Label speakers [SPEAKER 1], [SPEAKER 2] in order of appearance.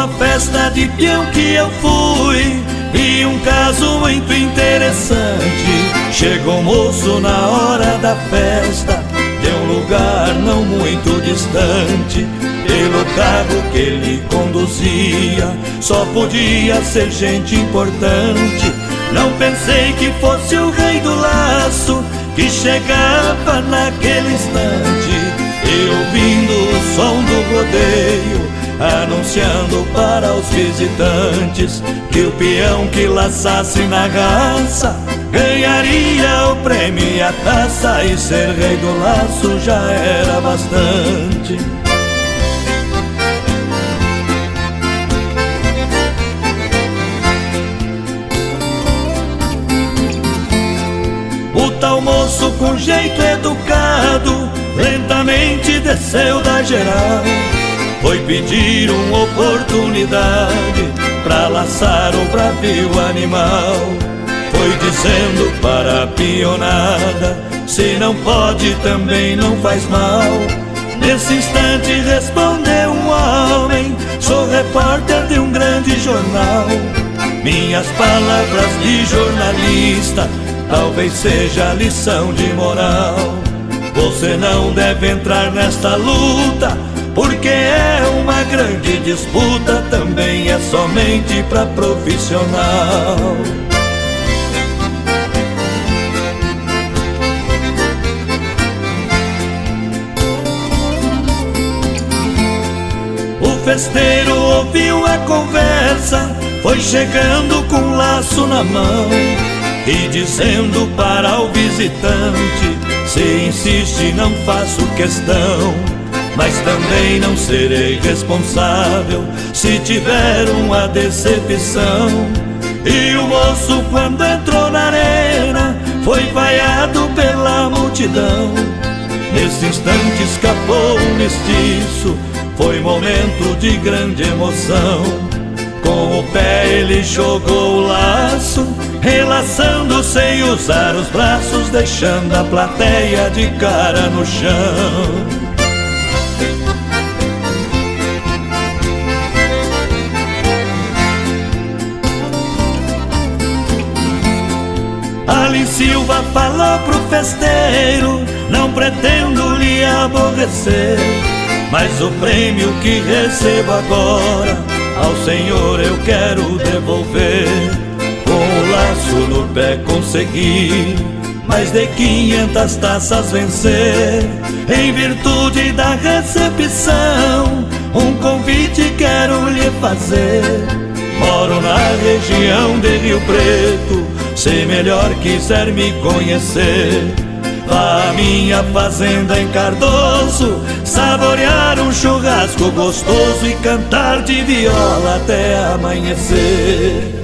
[SPEAKER 1] Numa festa de peão que eu fui Vi um caso muito interessante. Chegou um moço na hora da festa De um lugar não muito distante. Pelo carro que ele conduzia Só podia ser gente importante. Não pensei que fosse o rei do laço Que chegava naquele para os visitantes que o peão que laçasse na raça ganharia o prêmio e a taça e ser rei do laço já era bastante. O tal moço com jeito educado lentamente desceu da geral foi pedir uma oportunidade para laçar o bravio animal. Foi dizendo para a pionada: se não pode, também não faz mal. Nesse instante respondeu um homem: sou repórter de um grande jornal. Minhas palavras de jornalista talvez seja lição de moral. Você não deve entrar nesta luta porque é uma grande disputa, também é somente para profissional. O festeiro ouviu a conversa, foi chegando com um laço na mão e dizendo para o visitante: se insiste, não faço questão mas também não serei responsável se tiver uma decepção. E o moço, quando entrou na arena, foi vaiado pela multidão. Nesse instante escapou um mestiço, foi momento de grande emoção. Com o pé ele jogou o laço, relaçando sem usar os braços, deixando a plateia de cara no chão. Ali Silva falou pro festeiro: Não pretendo lhe aborrecer, mas o prêmio que recebo agora ao Senhor eu quero devolver. Com o laço no pé consegui mais de quinhentas taças vencer. Em virtude da recepção, um convite quero lhe fazer. Moro na região de Rio Preto se melhor quiser me conhecer, vá à minha fazenda em Cardoso, saborear um churrasco gostoso e cantar de viola até amanhecer.